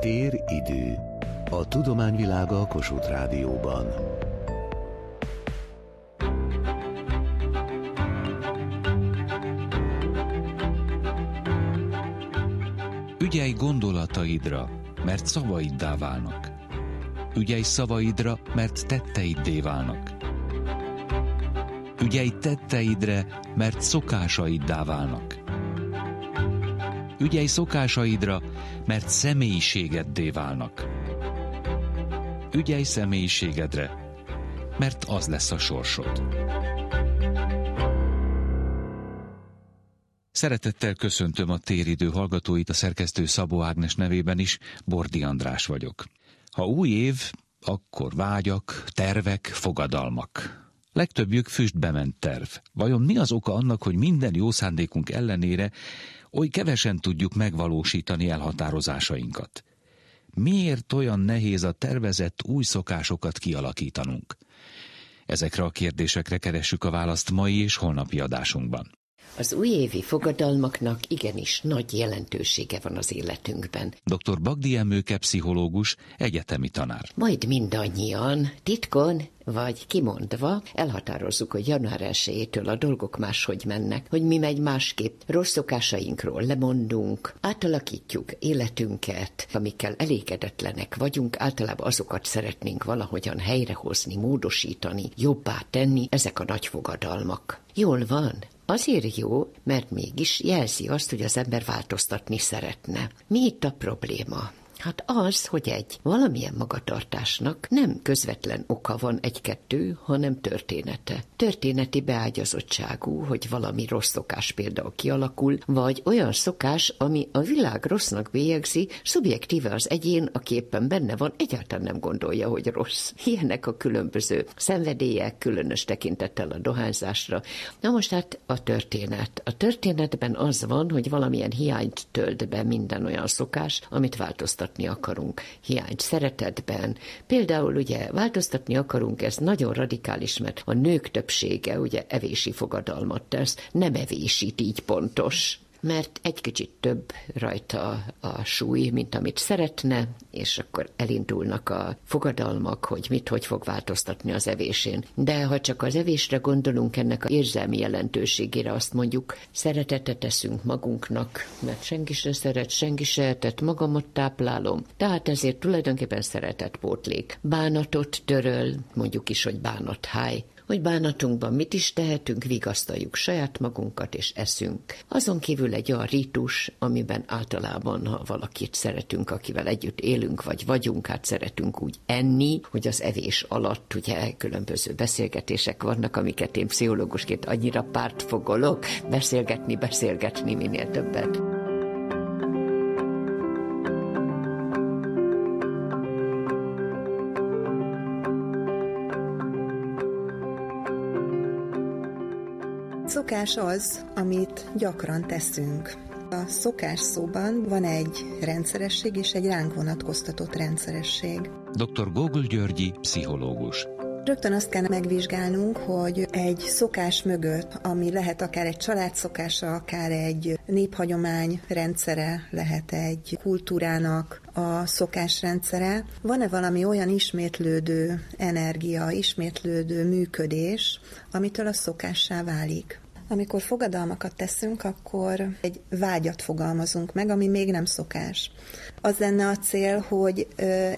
Tér-idő. A tudományvilága a Kossuth Rádióban. Ügyelj gondolataidra, mert szavaiddá válnak. Ügyelj szavaidra, mert tetteiddé válnak. Ügyelj tetteidre, mert szokásaiddá válnak. Ügyelj szokásaidra, mert személyiségeddé válnak. Ügyelj személyiségedre, mert az lesz a sorsod. Szeretettel köszöntöm a téridő hallgatóit, a szerkesztő Szabó Ágnes nevében is, Bordi András vagyok. Ha új év, akkor vágyak, tervek, fogadalmak. Legtöbbjük füstbe ment terv. Vajon mi az oka annak, hogy minden jó szándékunk ellenére oly kevesen tudjuk megvalósítani elhatározásainkat? Miért olyan nehéz a tervezett új szokásokat kialakítanunk? Ezekre a kérdésekre keressük a választ mai és holnapi adásunkban. Az újévi fogadalmaknak igenis nagy jelentősége van az életünkben. Dr. Bagdi Emőke pszichológus, egyetemi tanár. Majd mindannyian, titkon vagy kimondva elhatározzuk, hogy január 1 a dolgok máshogy mennek, hogy mi megy másképp, rossz szokásainkról lemondunk, átalakítjuk életünket, amikkel elégedetlenek vagyunk, általában azokat szeretnénk valahogyan helyrehozni, módosítani, jobbá tenni, ezek a nagy fogadalmak. Jól van, Azért jó, mert mégis jelzi azt, hogy az ember változtatni szeretne. Mi itt a probléma? Hát az, hogy egy valamilyen magatartásnak nem közvetlen oka van egy-kettő, hanem története. Történeti beágyazottságú, hogy valami rossz szokás például kialakul, vagy olyan szokás, ami a világ rossznak bélyegzi, szubjektíve az egyén, aki éppen benne van, egyáltalán nem gondolja, hogy rossz. Ilyenek a különböző szenvedélyek, különös tekintettel a dohányzásra. Na most hát a történet. A történetben az van, hogy valamilyen hiányt tölt be minden olyan szokás, amit változtat változtatni akarunk hiányt szeretetben. Például ugye változtatni akarunk, ez nagyon radikális, mert a nők többsége ugye evési fogadalmat tesz, nem evésít így pontos mert egy kicsit több rajta a súly, mint amit szeretne, és akkor elindulnak a fogadalmak, hogy mit, hogy fog változtatni az evésén. De ha csak az evésre gondolunk ennek a érzelmi jelentőségére, azt mondjuk, szeretetet teszünk magunknak, mert senki se szeret, senki se etett, magamat táplálom. Tehát ezért tulajdonképpen szeretet pótlék. Bánatot töröl, mondjuk is, hogy bánatháj, hogy bánatunkban mit is tehetünk, vigasztaljuk saját magunkat és eszünk. Azon kívül egy olyan ritus, amiben általában, ha valakit szeretünk, akivel együtt élünk, vagy vagyunk, hát szeretünk úgy enni, hogy az evés alatt ugye különböző beszélgetések vannak, amiket én pszichológusként annyira pártfogolok, beszélgetni, beszélgetni minél többet. Szokás az, amit gyakran teszünk. A szokás szóban van egy rendszeresség és egy ránk vonatkoztatott rendszeresség. Dr. Gogol Györgyi, pszichológus. Rögtön azt kell megvizsgálnunk, hogy egy szokás mögött, ami lehet akár egy családszokása, akár egy néphagyomány rendszere, lehet egy kultúrának a szokásrendszere, van-e valami olyan ismétlődő energia, ismétlődő működés, amitől a szokássá válik. Amikor fogadalmakat teszünk, akkor egy vágyat fogalmazunk meg, ami még nem szokás. Az lenne a cél, hogy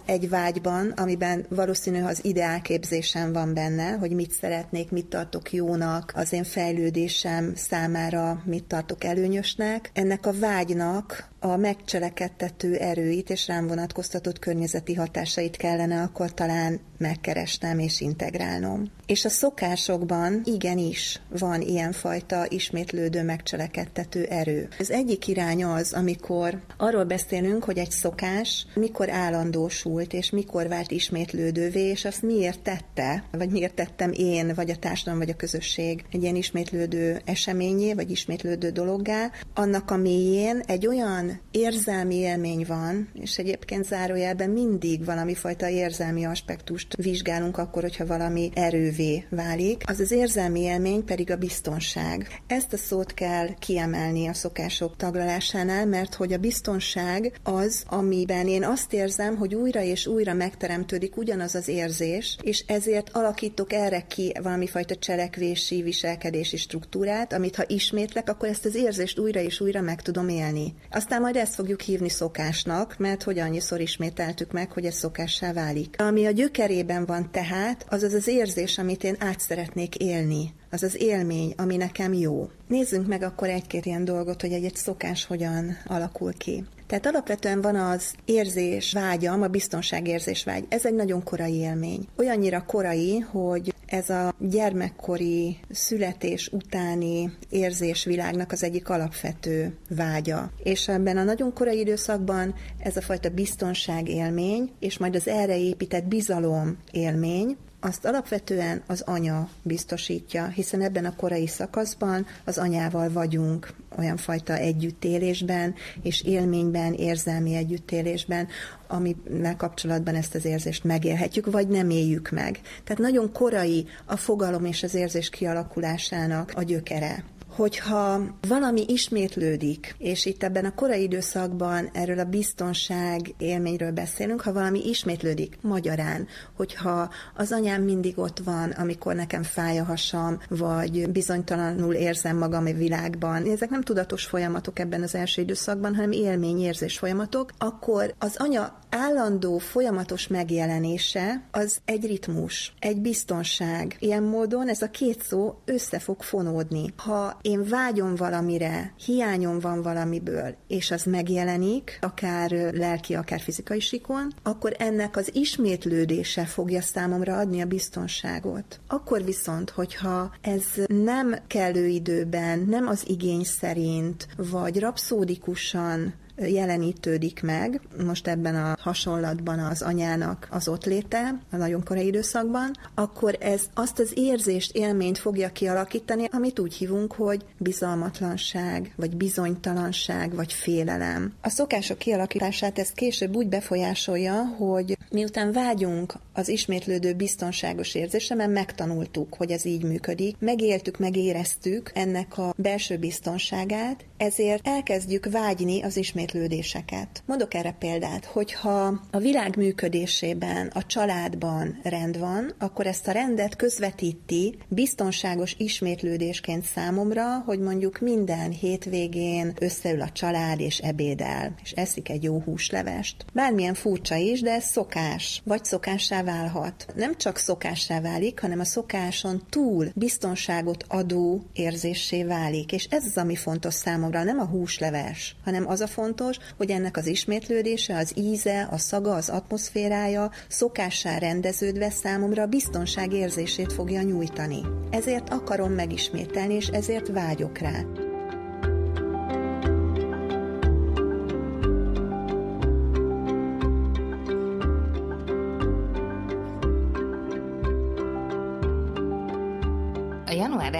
egy vágyban, amiben valószínű az ideálképzésem van benne, hogy mit szeretnék, mit tartok jónak, az én fejlődésem számára mit tartok előnyösnek, ennek a vágynak a megcselekedtető erőit és rám vonatkoztatott környezeti hatásait kellene akkor talán megkeresnem és integrálnom. És a szokásokban igenis van ilyenfajta ismétlődő megcselekedtető erő. Az egyik irány az, amikor arról beszélünk, hogy egy szokás mikor állandósult, és mikor vált ismétlődővé, és azt miért tette, vagy miért tettem én, vagy a társadalom, vagy a közösség egy ilyen ismétlődő eseményé, vagy ismétlődő dologgá, annak a mélyén egy olyan érzelmi élmény van, és egyébként zárójelben mindig valami fajta érzelmi aspektust vizsgálunk akkor, hogyha valami erővé válik. Az az érzelmi élmény pedig a biztonság biztonság. Ezt a szót kell kiemelni a szokások taglalásánál, mert hogy a biztonság az, amiben én azt érzem, hogy újra és újra megteremtődik ugyanaz az érzés, és ezért alakítok erre ki valami fajta cselekvési, viselkedési struktúrát, amit ha ismétlek, akkor ezt az érzést újra és újra meg tudom élni. Aztán majd ezt fogjuk hívni szokásnak, mert hogy annyiszor ismételtük meg, hogy ez szokássá válik. Ami a gyökerében van tehát, az az az érzés, amit én át szeretnék élni az az élmény, ami nekem jó. Nézzünk meg akkor egy-két ilyen dolgot, hogy egy-egy szokás hogyan alakul ki. Tehát alapvetően van az érzés vágyam, a biztonságérzés vágy. Ez egy nagyon korai élmény. Olyannyira korai, hogy ez a gyermekkori születés utáni érzésvilágnak az egyik alapvető vágya. És ebben a nagyon korai időszakban ez a fajta biztonság élmény, és majd az erre épített bizalom élmény, azt alapvetően az anya biztosítja, hiszen ebben a korai szakaszban az anyával vagyunk olyan fajta együttélésben és élményben, érzelmi együttélésben, amivel kapcsolatban ezt az érzést megélhetjük, vagy nem éljük meg. Tehát nagyon korai a fogalom és az érzés kialakulásának a gyökere hogyha valami ismétlődik, és itt ebben a korai időszakban erről a biztonság élményről beszélünk, ha valami ismétlődik magyarán, hogyha az anyám mindig ott van, amikor nekem fáj a hasam, vagy bizonytalanul érzem magam a világban, ezek nem tudatos folyamatok ebben az első időszakban, hanem élmény-érzés folyamatok, akkor az anya állandó, folyamatos megjelenése az egy ritmus, egy biztonság. Ilyen módon ez a két szó össze fog fonódni. Ha én vágyom valamire, hiányom van valamiből, és az megjelenik, akár lelki, akár fizikai sikon, akkor ennek az ismétlődése fogja számomra adni a biztonságot. Akkor viszont, hogyha ez nem kellő időben, nem az igény szerint, vagy rapszódikusan jelenítődik meg, most ebben a hasonlatban az anyának az ott léte, a nagyon korai időszakban, akkor ez azt az érzést, élményt fogja kialakítani, amit úgy hívunk, hogy bizalmatlanság, vagy bizonytalanság, vagy félelem. A szokások kialakítását ez később úgy befolyásolja, hogy miután vágyunk az ismétlődő biztonságos érzésre, mert megtanultuk, hogy ez így működik, megéltük, megéreztük ennek a belső biztonságát, ezért elkezdjük vágyni az ismétlődéseket. Mondok erre példát, hogyha a világ működésében, a családban rend van, akkor ezt a rendet közvetíti biztonságos ismétlődésként számomra, hogy mondjuk minden hétvégén összeül a család és ebédel, és eszik egy jó húslevest. Bármilyen furcsa is, de ez szokás, vagy szokássá válhat. Nem csak szokássá válik, hanem a szokáson túl biztonságot adó érzésé válik, és ez az, ami fontos számomra nem a húsleves, hanem az a fontos, hogy ennek az ismétlődése, az íze, a szaga, az atmoszférája szokássá rendeződve számomra a biztonság érzését fogja nyújtani. Ezért akarom megismételni, és ezért vágyok rá.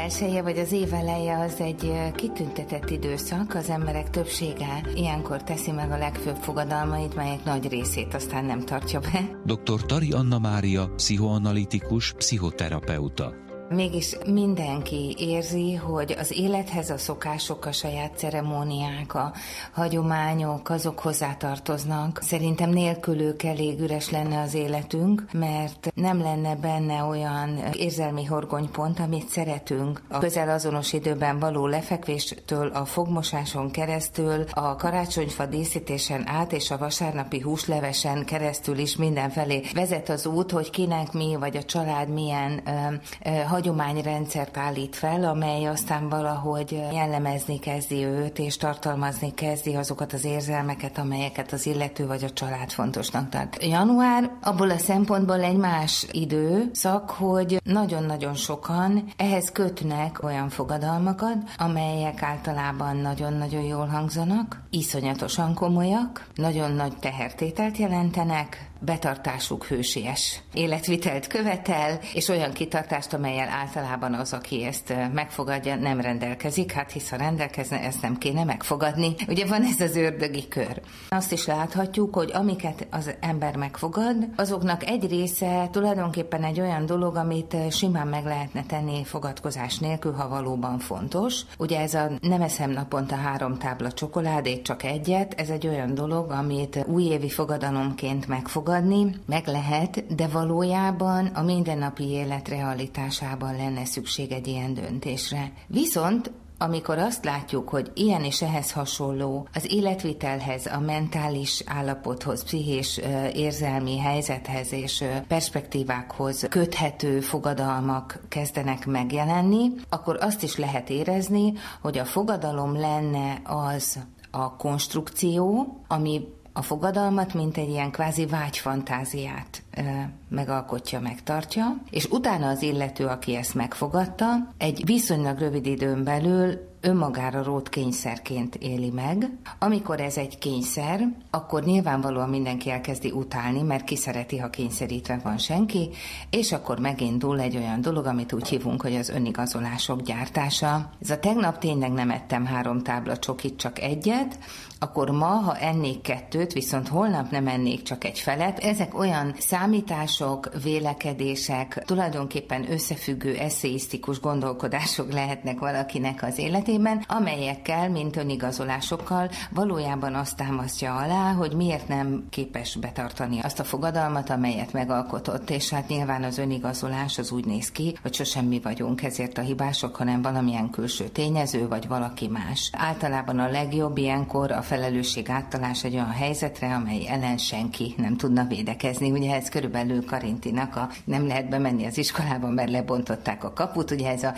1 vagy az év eleje az egy kitüntetett időszak, az emberek többsége ilyenkor teszi meg a legfőbb fogadalmait, melyek nagy részét aztán nem tartja be. Dr. Tari Anna Mária, pszichoanalitikus, pszichoterapeuta. Mégis mindenki érzi, hogy az élethez a szokások, a saját ceremóniák, a hagyományok, azok hozzátartoznak. Szerintem nélkülük elég üres lenne az életünk, mert nem lenne benne olyan érzelmi horgonypont, amit szeretünk. A közel azonos időben való lefekvéstől, a fogmosáson keresztül, a karácsonyfa díszítésen át és a vasárnapi húslevesen keresztül is mindenfelé vezet az út, hogy kinek mi, vagy a család milyen ö, ö, hagyományrendszert állít fel, amely aztán valahogy jellemezni kezdi őt, és tartalmazni kezdi azokat az érzelmeket, amelyeket az illető vagy a család fontosnak tart. Január abból a szempontból egy más időszak, hogy nagyon-nagyon sokan ehhez kötnek olyan fogadalmakat, amelyek általában nagyon-nagyon jól hangzanak, iszonyatosan komolyak, nagyon nagy tehertételt jelentenek, betartásuk hősies életvitelt követel, és olyan kitartást, amelyel általában az, aki ezt megfogadja, nem rendelkezik, hát hisz ha rendelkezne, ezt nem kéne megfogadni. Ugye van ez az ördögi kör. Azt is láthatjuk, hogy amiket az ember megfogad, azoknak egy része tulajdonképpen egy olyan dolog, amit simán meg lehetne tenni fogadkozás nélkül, ha valóban fontos. Ugye ez a nem eszem naponta három tábla csokoládét, csak egyet, ez egy olyan dolog, amit újévi fogadalomként megfogadni, meg lehet, de valójában a mindennapi élet realitásában lenne szükség egy ilyen döntésre. Viszont amikor azt látjuk, hogy ilyen és ehhez hasonló az életvitelhez, a mentális állapothoz, pszichés érzelmi helyzethez és perspektívákhoz köthető fogadalmak kezdenek megjelenni, akkor azt is lehet érezni, hogy a fogadalom lenne az a konstrukció, ami a fogadalmat, mint egy ilyen kvázi vágyfantáziát megalkotja, megtartja, és utána az illető, aki ezt megfogadta, egy viszonylag rövid időn belül önmagára rót kényszerként éli meg. Amikor ez egy kényszer, akkor nyilvánvalóan mindenki elkezdi utálni, mert ki szereti, ha kényszerítve van senki, és akkor megindul egy olyan dolog, amit úgy hívunk, hogy az önigazolások gyártása. Ez a tegnap tényleg nem ettem három tábla csokit, csak egyet, akkor ma, ha ennék kettőt, viszont holnap nem ennék csak egy felet, ezek olyan számítások, vélekedések, tulajdonképpen összefüggő eszéisztikus gondolkodások lehetnek valakinek az életében, amelyekkel, mint önigazolásokkal valójában azt támasztja alá, hogy miért nem képes betartani azt a fogadalmat, amelyet megalkotott, és hát nyilván az önigazolás az úgy néz ki, hogy sosem mi vagyunk ezért a hibások, hanem valamilyen külső tényező, vagy valaki más. Általában a legjobb ilyenkor a felelősség áttalás egy olyan helyzetre, amely ellen senki nem tudna védekezni. Ugye ez körülbelül Karintinak a nem lehet bemenni az iskolába, mert lebontották a kaput. Ugye ez a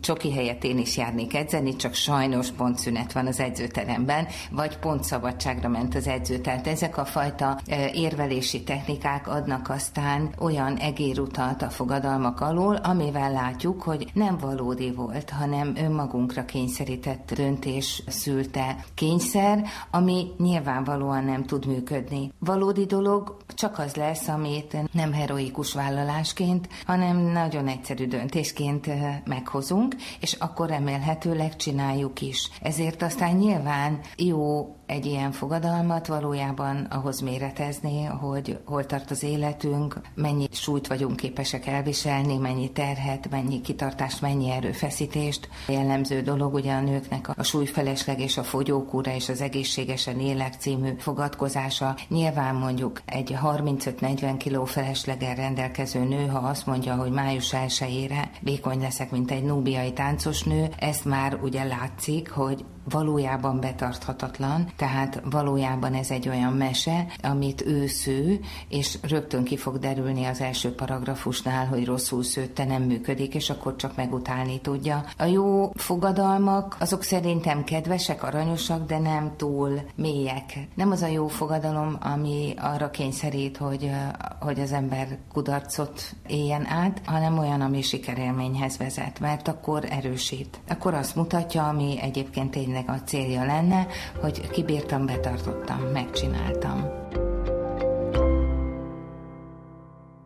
csoki helyet én is járnék edzeni, csak sajnos pontszünet van az edzőteremben, vagy pontszabadságra ment az edző. Tehát ezek a fajta e, érvelési technikák adnak aztán olyan egérutat a fogadalmak alól, amivel látjuk, hogy nem valódi volt, hanem önmagunkra kényszerített döntés szülte kényszer, ami nyilvánvalóan nem tud működni. Valódi dolog csak az lesz, amit nem heroikus vállalásként, hanem nagyon egyszerű döntésként eh, meghozunk, és akkor remélhetőleg csináljuk is. Ezért aztán nyilván jó egy ilyen fogadalmat valójában ahhoz méretezni, hogy hol tart az életünk, mennyi súlyt vagyunk képesek elviselni, mennyi terhet, mennyi kitartást, mennyi erőfeszítést. Jellemző dolog ugye a nőknek a súlyfelesleg és a fogyókúra és az egészségesen élek című fogadkozása. Nyilván mondjuk egy 35-40 kiló felesleggel rendelkező nő, ha azt mondja, hogy május 1 vékony leszek, mint egy núbiai táncos nő, ezt már ugye látszik, hogy valójában betarthatatlan, tehát valójában ez egy olyan mese, amit ő sző, és rögtön ki fog derülni az első paragrafusnál, hogy rosszul szőtte, nem működik, és akkor csak megutálni tudja. A jó fogadalmak, azok szerintem kedvesek, aranyosak, de nem túl mélyek. Nem az a jó fogadalom, ami arra kényszerít, hogy, hogy az ember kudarcot éljen át, hanem olyan, ami sikerélményhez vezet, mert akkor erősít. Akkor azt mutatja, ami egyébként tényleg tényleg a célja lenne, hogy kibírtam, betartottam, megcsináltam.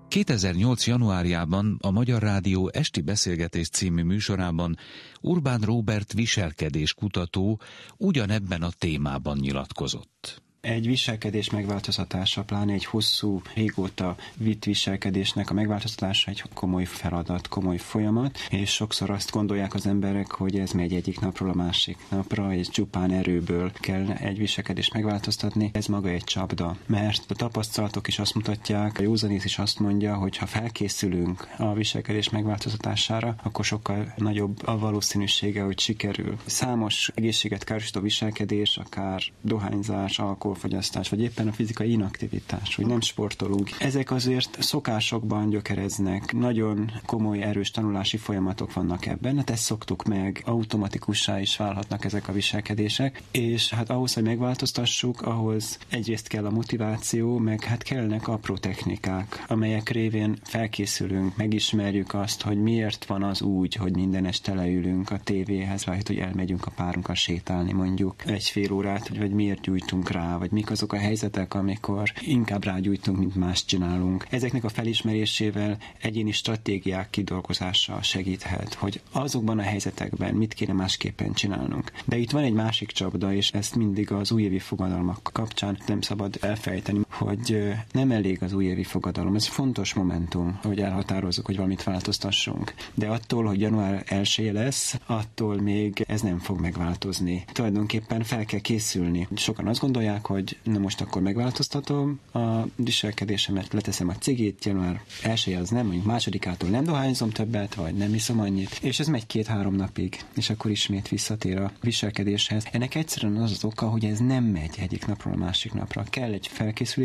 2008. januárjában a Magyar Rádió Esti Beszélgetés című műsorában Urbán Robert viselkedés kutató ugyanebben a témában nyilatkozott. Egy viselkedés megváltoztatása, pláne egy hosszú, régóta vitt viselkedésnek a megváltoztatása egy komoly feladat, komoly folyamat, és sokszor azt gondolják az emberek, hogy ez megy egyik napról a másik napra, és csupán erőből kell egy viselkedést megváltoztatni. Ez maga egy csapda, mert a tapasztalatok is azt mutatják, a józanész is azt mondja, hogy ha felkészülünk a viselkedés megváltoztatására, akkor sokkal nagyobb a valószínűsége, hogy sikerül. Számos egészséget károsító viselkedés, akár dohányzás, alkohol, alkoholfogyasztás, vagy éppen a fizikai inaktivitás, hogy nem sportolunk. Ezek azért szokásokban gyökereznek, nagyon komoly, erős tanulási folyamatok vannak ebben, hát ezt szoktuk meg, automatikussá is válhatnak ezek a viselkedések, és hát ahhoz, hogy megváltoztassuk, ahhoz egyrészt kell a motiváció, meg hát kellnek apró technikák, amelyek révén felkészülünk, megismerjük azt, hogy miért van az úgy, hogy minden este leülünk a tévéhez, vagy hogy elmegyünk a párunkkal sétálni mondjuk egy fél órát, vagy miért gyújtunk rá vagy mik azok a helyzetek, amikor inkább rágyújtunk, mint más csinálunk. Ezeknek a felismerésével egyéni stratégiák kidolgozása segíthet, hogy azokban a helyzetekben mit kéne másképpen csinálnunk. De itt van egy másik csapda, és ezt mindig az újévi fogadalmak kapcsán nem szabad elfejteni, hogy nem elég az újévi fogadalom. Ez fontos momentum, hogy elhatározzuk, hogy valamit változtassunk. De attól, hogy január 1 lesz, attól még ez nem fog megváltozni. Tulajdonképpen fel kell készülni. Sokan azt gondolják, hogy na most akkor megváltoztatom a viselkedésemet, leteszem a cigét, január 1 az nem, mondjuk másodikától nem dohányzom többet, vagy nem iszom annyit, és ez megy két-három napig, és akkor ismét visszatér a viselkedéshez. Ennek egyszerűen az az oka, hogy ez nem megy egyik napról a másik napra. Kell egy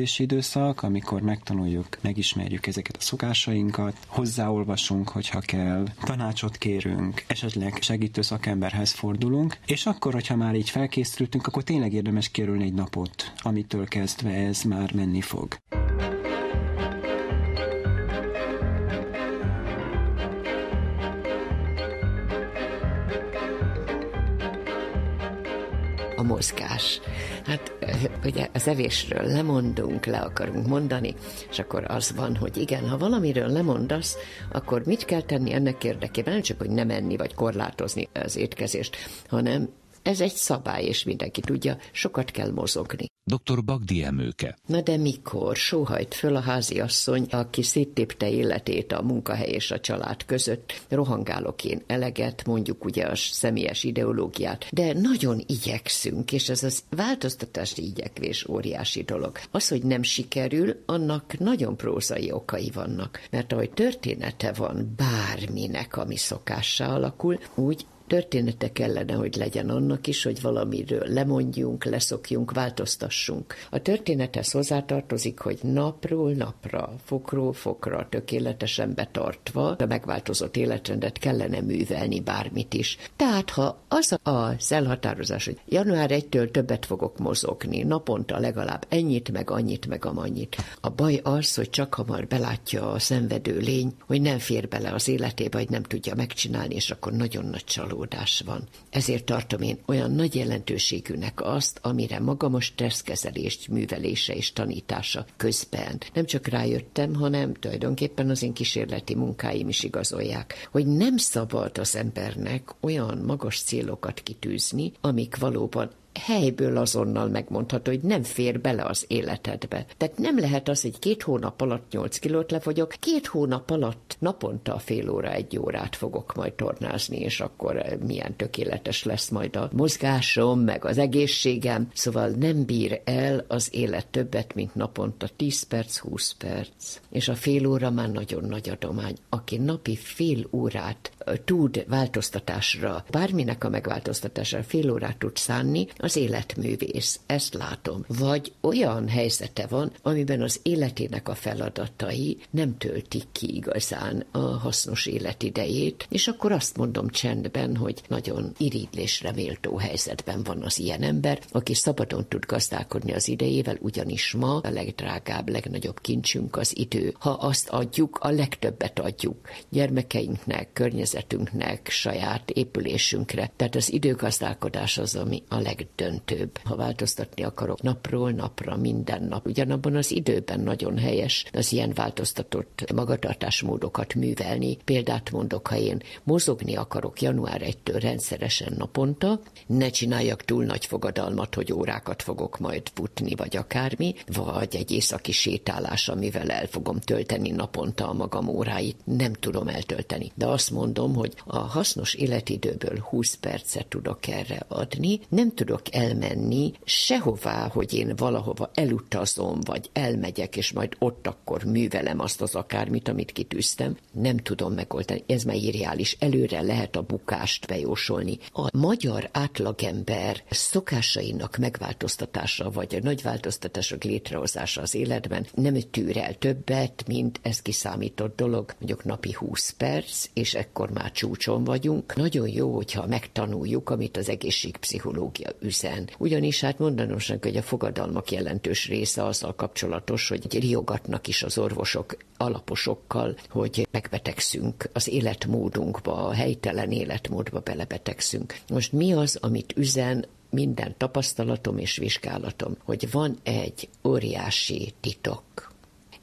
felkészülési időszak, amikor megtanuljuk, megismerjük ezeket a szokásainkat, hozzáolvasunk, hogyha kell, tanácsot kérünk, esetleg segítő szakemberhez fordulunk, és akkor, hogyha már így felkészültünk, akkor tényleg érdemes kérülni egy napot, amitől kezdve ez már menni fog. a mozgás. Hát ugye az evésről lemondunk, le akarunk mondani, és akkor az van, hogy igen, ha valamiről lemondasz, akkor mit kell tenni ennek érdekében? Nem csak, hogy nem enni, vagy korlátozni az étkezést, hanem ez egy szabály, és mindenki tudja, sokat kell mozogni. Dr. Bagdi Emőke. Na de mikor sóhajt föl a háziasszony, aki széttépte életét a munkahely és a család között, rohangálok én eleget, mondjuk ugye a személyes ideológiát, de nagyon igyekszünk, és ez az változtatási igyekvés óriási dolog. Az, hogy nem sikerül, annak nagyon prózai okai vannak, mert ahogy története van bárminek, ami szokássá alakul, úgy Története kellene, hogy legyen annak is, hogy valamiről lemondjunk, leszokjunk, változtassunk. A történethez hozzátartozik, hogy napról napra, fokról fokra, tökéletesen betartva a megváltozott életrendet kellene művelni bármit is. Tehát, ha az az elhatározás, hogy január 1-től többet fogok mozogni, naponta legalább ennyit, meg annyit, meg amannyit. A baj az, hogy csak hamar belátja a szenvedő lény, hogy nem fér bele az életébe, vagy nem tudja megcsinálni, és akkor nagyon nagy csalódás csalódás van. Ezért tartom én olyan nagy jelentőségűnek azt, amire magam a stresszkezelést, művelése és tanítása közben nem csak rájöttem, hanem tulajdonképpen az én kísérleti munkáim is igazolják, hogy nem szabad az embernek olyan magas célokat kitűzni, amik valóban helyből azonnal megmondható, hogy nem fér bele az életedbe. Tehát nem lehet az, hogy két hónap alatt 8 kilót lefogyok, két hónap alatt naponta fél óra, egy órát fogok majd tornázni, és akkor eh, milyen tökéletes lesz majd a mozgásom, meg az egészségem. Szóval nem bír el az élet többet, mint naponta 10 perc, 20 perc. És a fél óra már nagyon nagy adomány. Aki napi fél órát eh, tud változtatásra, bárminek a megváltoztatásra fél órát tud szánni, az életművész, ezt látom. Vagy olyan helyzete van, amiben az életének a feladatai nem töltik ki igazán a hasznos életidejét, és akkor azt mondom csendben, hogy nagyon irigylésre méltó helyzetben van az ilyen ember, aki szabadon tud gazdálkodni az idejével, ugyanis ma a legdrágább, legnagyobb kincsünk az idő. Ha azt adjuk, a legtöbbet adjuk gyermekeinknek, környezetünknek, saját épülésünkre. Tehát az időgazdálkodás az, ami a leg döntőbb. Ha változtatni akarok napról napra, minden nap, ugyanabban az időben nagyon helyes az ilyen változtatott magatartásmódokat művelni. Példát mondok, ha én mozogni akarok január 1-től rendszeresen naponta, ne csináljak túl nagy fogadalmat, hogy órákat fogok majd futni, vagy akármi, vagy egy északi sétálás, amivel el fogom tölteni naponta a magam óráit, nem tudom eltölteni. De azt mondom, hogy a hasznos életidőből 20 percet tudok erre adni, nem tudok elmenni sehová, hogy én valahova elutazom, vagy elmegyek, és majd ott akkor művelem azt az akármit, amit kitűztem. Nem tudom megoldani. Ez már irreális. Előre lehet a bukást bejósolni. A magyar átlagember szokásainak megváltoztatása, vagy a nagy változtatások létrehozása az életben nem tűr el többet, mint ez kiszámított dolog, mondjuk napi 20 perc, és ekkor már csúcson vagyunk. Nagyon jó, hogyha megtanuljuk, amit az egészségpszichológia üzen hiszen ugyanis hát mondanosnak, hogy a fogadalmak jelentős része azzal kapcsolatos, hogy riogatnak is az orvosok alaposokkal, hogy megbetegszünk az életmódunkba, a helytelen életmódba belebetegszünk. Most mi az, amit üzen minden tapasztalatom és vizsgálatom, hogy van egy óriási titok.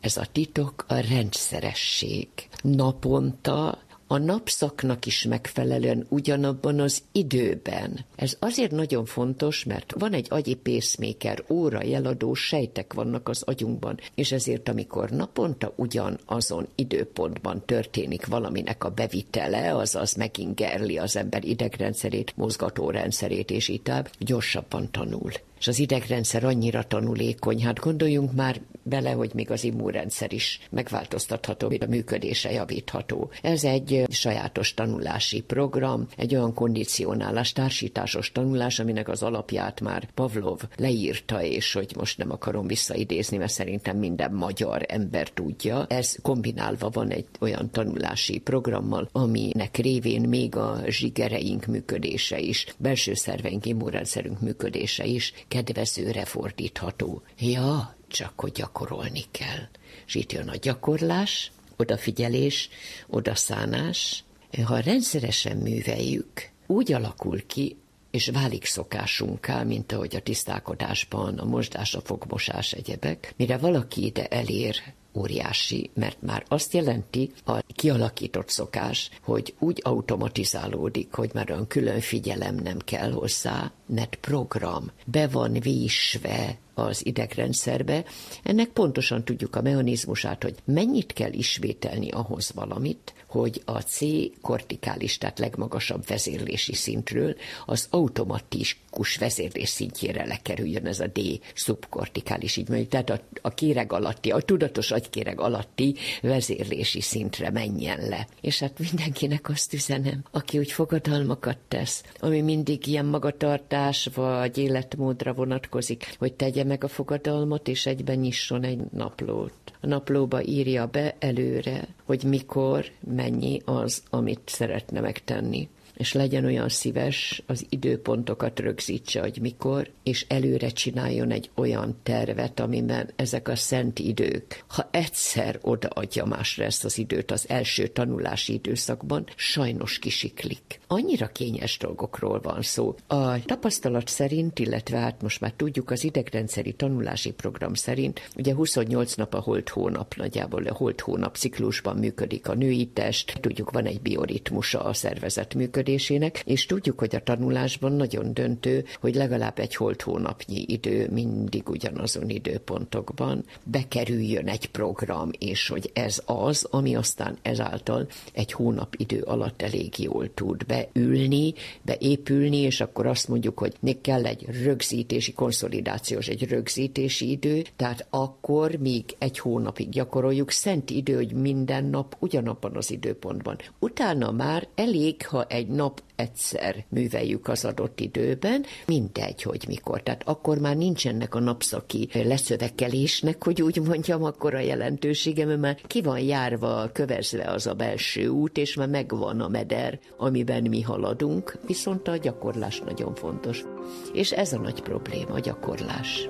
Ez a titok a rendszeresség. Naponta a napszaknak is megfelelően ugyanabban az időben. Ez azért nagyon fontos, mert van egy agyi pacemaker, óra jeladó sejtek vannak az agyunkban, és ezért amikor naponta ugyanazon időpontban történik valaminek a bevitele, azaz megingerli az ember idegrendszerét, mozgatórendszerét, és így gyorsabban tanul és az idegrendszer annyira tanulékony, hát gondoljunk már bele, hogy még az immunrendszer is megváltoztatható, a működése javítható. Ez egy sajátos tanulási program, egy olyan kondicionálás, társításos tanulás, aminek az alapját már Pavlov leírta, és hogy most nem akarom visszaidézni, mert szerintem minden magyar ember tudja. Ez kombinálva van egy olyan tanulási programmal, aminek révén még a zsigereink működése is, belső szerveink, immunrendszerünk működése is kedvezőre fordítható. Ja, csak hogy gyakorolni kell. És itt jön a gyakorlás, odafigyelés, odaszánás. Ha rendszeresen műveljük, úgy alakul ki, és válik szokásunká, mint ahogy a tisztálkodásban, a mosdás, a fogmosás, egyebek, mire valaki ide elér, óriási, mert már azt jelenti a kialakított szokás, hogy úgy automatizálódik, hogy már olyan külön figyelem nem kell hozzá, program be van vésve az idegrendszerbe. Ennek pontosan tudjuk a mechanizmusát, hogy mennyit kell ismételni ahhoz valamit, hogy a C kortikális, tehát legmagasabb vezérlési szintről az automatikus vezérlés szintjére lekerüljön ez a D szubkortikális, így mondjuk, tehát a, a kéreg alatti, a tudatos agykéreg alatti vezérlési szintre menjen le. És hát mindenkinek azt üzenem, aki úgy fogadalmakat tesz, ami mindig ilyen magatartás vagy életmódra vonatkozik, hogy tegye meg a fogadalmat, és egyben nyisson egy naplót. A naplóba írja be előre, hogy mikor, mennyi az, amit szeretne megtenni és legyen olyan szíves, az időpontokat rögzítse, hogy mikor, és előre csináljon egy olyan tervet, amiben ezek a szent idők, ha egyszer odaadja másra ezt az időt az első tanulási időszakban, sajnos kisiklik. Annyira kényes dolgokról van szó. A tapasztalat szerint, illetve hát most már tudjuk, az idegrendszeri tanulási program szerint, ugye 28 nap a holt hónap, nagyjából a holt hónap ciklusban működik a női test, tudjuk, van egy bioritmusa a szervezet működik, működésének, és tudjuk, hogy a tanulásban nagyon döntő, hogy legalább egy holt hónapnyi idő mindig ugyanazon időpontokban bekerüljön egy program, és hogy ez az, ami aztán ezáltal egy hónap idő alatt elég jól tud beülni, beépülni, és akkor azt mondjuk, hogy még kell egy rögzítési, konszolidációs, egy rögzítési idő, tehát akkor még egy hónapig gyakoroljuk, szent idő, hogy minden nap ugyanabban az időpontban. Utána már elég, ha egy nap egyszer műveljük az adott időben, mindegy, hogy mikor. Tehát akkor már nincsenek a napszaki leszövekelésnek, hogy úgy mondjam, akkor a jelentősége, mert már ki van járva, kövezve az a belső út, és már megvan a meder, amiben mi haladunk, viszont a gyakorlás nagyon fontos. És ez a nagy probléma, a gyakorlás.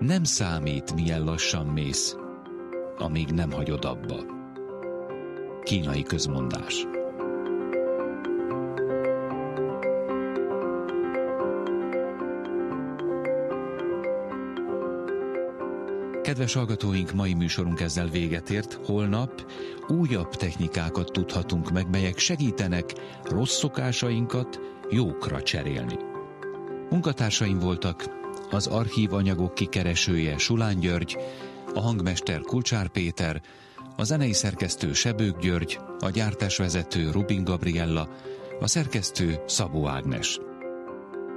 Nem számít, milyen lassan mész, amíg nem hagyod abba. Kínai közmondás. Kedves hallgatóink, mai műsorunk ezzel véget ért. Holnap újabb technikákat tudhatunk meg, melyek segítenek rossz szokásainkat jókra cserélni. Munkatársaim voltak az archív anyagok kikeresője Sulán György, a hangmester Kulcsár Péter, a zenei szerkesztő Sebők György, a gyártásvezető Rubin Gabriella, a szerkesztő Szabó Ágnes.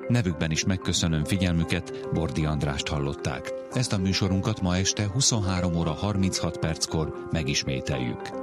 Nevükben is megköszönöm figyelmüket, Bordi Andrást hallották. Ezt a műsorunkat ma este 23 óra 36 perckor megismételjük.